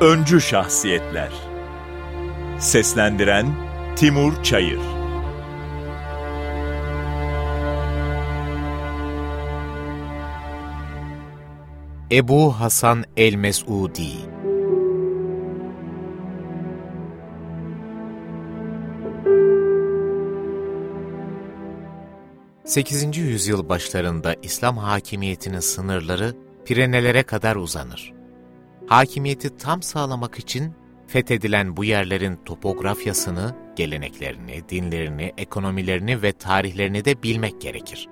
Öncü Şahsiyetler Seslendiren Timur Çayır Ebu Hasan el-Mes'udi 8. yüzyıl başlarında İslam hakimiyetinin sınırları Pirenelere kadar uzanır. Hakimiyeti tam sağlamak için fethedilen bu yerlerin topografyasını, geleneklerini, dinlerini, ekonomilerini ve tarihlerini de bilmek gerekir.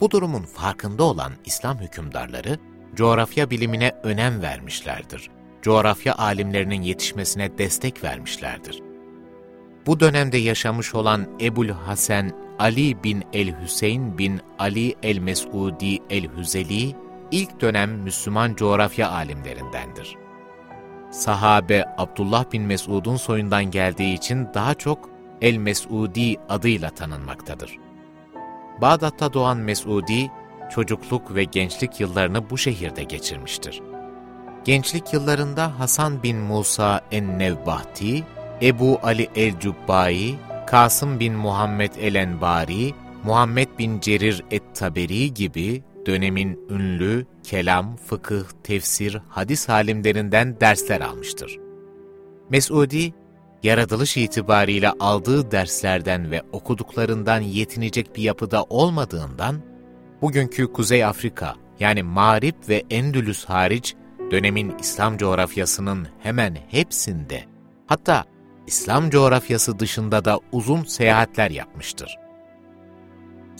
Bu durumun farkında olan İslam hükümdarları, coğrafya bilimine önem vermişlerdir. Coğrafya alimlerinin yetişmesine destek vermişlerdir. Bu dönemde yaşamış olan Ebul Hasan Ali bin el-Hüseyin bin Ali el-Mes'udi el-Hüzeli, ilk dönem Müslüman coğrafya alimlerindendir. Sahabe Abdullah bin Mesud'un soyundan geldiği için daha çok El-Mes'udi adıyla tanınmaktadır. Bağdat'ta doğan Mesudi, çocukluk ve gençlik yıllarını bu şehirde geçirmiştir. Gençlik yıllarında Hasan bin Musa en-Nevbahti, Ebu Ali el-Cubbai, Kasım bin Muhammed el-Enbari, Muhammed bin Cerir et-Taberi gibi dönemin ünlü kelam, fıkıh, tefsir, hadis halimlerinden dersler almıştır. Mesudi, yaratılış itibariyle aldığı derslerden ve okuduklarından yetinecek bir yapıda olmadığından, bugünkü Kuzey Afrika yani Mağrip ve Endülüs hariç dönemin İslam coğrafyasının hemen hepsinde, hatta İslam coğrafyası dışında da uzun seyahatler yapmıştır.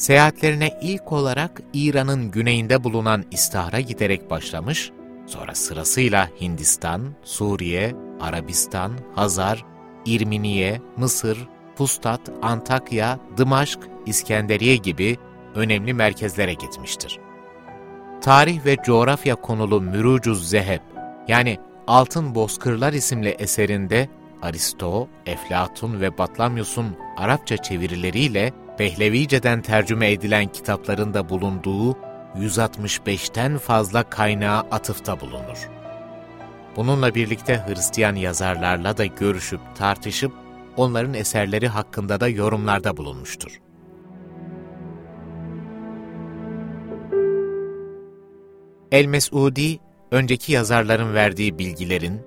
Seyahatlerine ilk olarak İran'ın güneyinde bulunan İstahra giderek başlamış, sonra sırasıyla Hindistan, Suriye, Arabistan, Hazar, İrminiye, Mısır, Fustat, Antakya, Dımaşk, İskenderiye gibi önemli merkezlere gitmiştir. Tarih ve coğrafya konulu Mürucuz Zeheb yani Altın Bozkırlar isimli eserinde Aristo, Eflatun ve Batlamyus'un Arapça çevirileriyle Pehlevice'den tercüme edilen kitaplarında bulunduğu 165'ten fazla kaynağa atıfta bulunur. Bununla birlikte Hristiyan yazarlarla da görüşüp tartışıp onların eserleri hakkında da yorumlarda bulunmuştur. El-Mes'udi, önceki yazarların verdiği bilgilerin,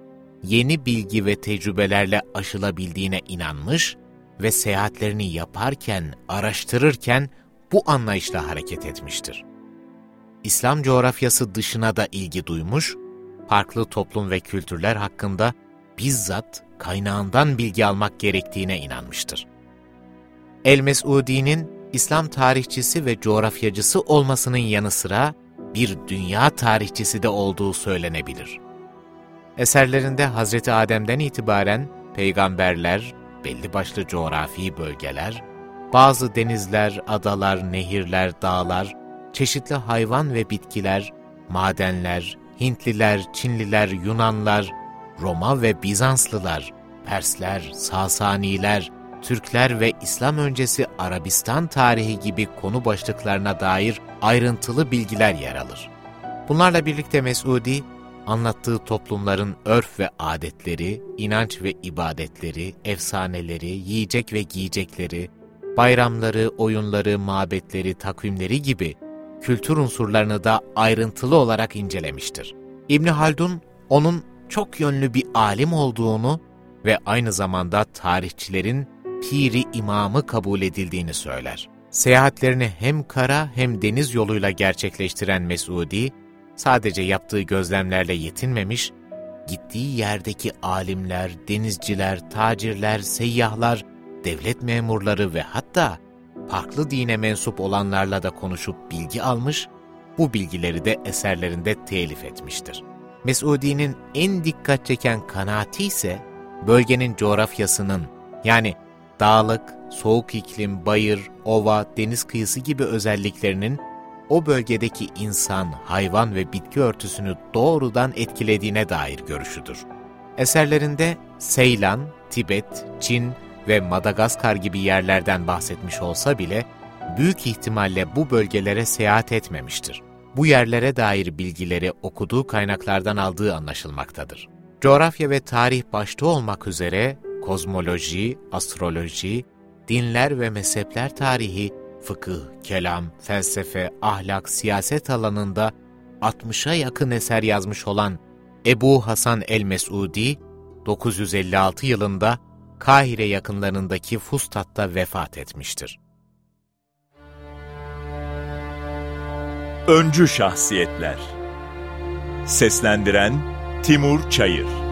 yeni bilgi ve tecrübelerle aşılabildiğine inanmış ve seyahatlerini yaparken, araştırırken bu anlayışla hareket etmiştir. İslam coğrafyası dışına da ilgi duymuş, farklı toplum ve kültürler hakkında bizzat kaynağından bilgi almak gerektiğine inanmıştır. El-Mes'udi'nin İslam tarihçisi ve coğrafyacısı olmasının yanı sıra bir dünya tarihçisi de olduğu söylenebilir. Eserlerinde Hazreti Adem'den itibaren peygamberler, belli başlı coğrafi bölgeler, bazı denizler, adalar, nehirler, dağlar, çeşitli hayvan ve bitkiler, madenler, Hintliler, Çinliler, Yunanlar, Roma ve Bizanslılar, Persler, Sasaniler, Türkler ve İslam öncesi Arabistan tarihi gibi konu başlıklarına dair ayrıntılı bilgiler yer alır. Bunlarla birlikte Mesudi, anlattığı toplumların örf ve adetleri, inanç ve ibadetleri, efsaneleri, yiyecek ve giyecekleri, bayramları, oyunları, mabetleri, takvimleri gibi kültür unsurlarını da ayrıntılı olarak incelemiştir. İbni Haldun, onun çok yönlü bir alim olduğunu ve aynı zamanda tarihçilerin piri imamı kabul edildiğini söyler. Seyahatlerini hem kara hem deniz yoluyla gerçekleştiren Mesudi, sadece yaptığı gözlemlerle yetinmemiş, gittiği yerdeki alimler, denizciler, tacirler, seyyahlar, devlet memurları ve hatta farklı dine mensup olanlarla da konuşup bilgi almış, bu bilgileri de eserlerinde telif etmiştir. Mes'udi'nin en dikkat çeken kanaati ise bölgenin coğrafyasının yani dağlık, soğuk iklim, bayır, ova, deniz kıyısı gibi özelliklerinin o bölgedeki insan, hayvan ve bitki örtüsünü doğrudan etkilediğine dair görüşüdür. Eserlerinde Seylan, Tibet, Çin ve Madagaskar gibi yerlerden bahsetmiş olsa bile, büyük ihtimalle bu bölgelere seyahat etmemiştir. Bu yerlere dair bilgileri okuduğu kaynaklardan aldığı anlaşılmaktadır. Coğrafya ve tarih başta olmak üzere kozmoloji, astroloji, dinler ve mezhepler tarihi, fıkıh, kelam, felsefe, ahlak, siyaset alanında 60'a yakın eser yazmış olan Ebu Hasan el-Mesudi, 956 yılında Kahire yakınlarındaki Fustat'ta vefat etmiştir. Öncü Şahsiyetler Seslendiren Timur Çayır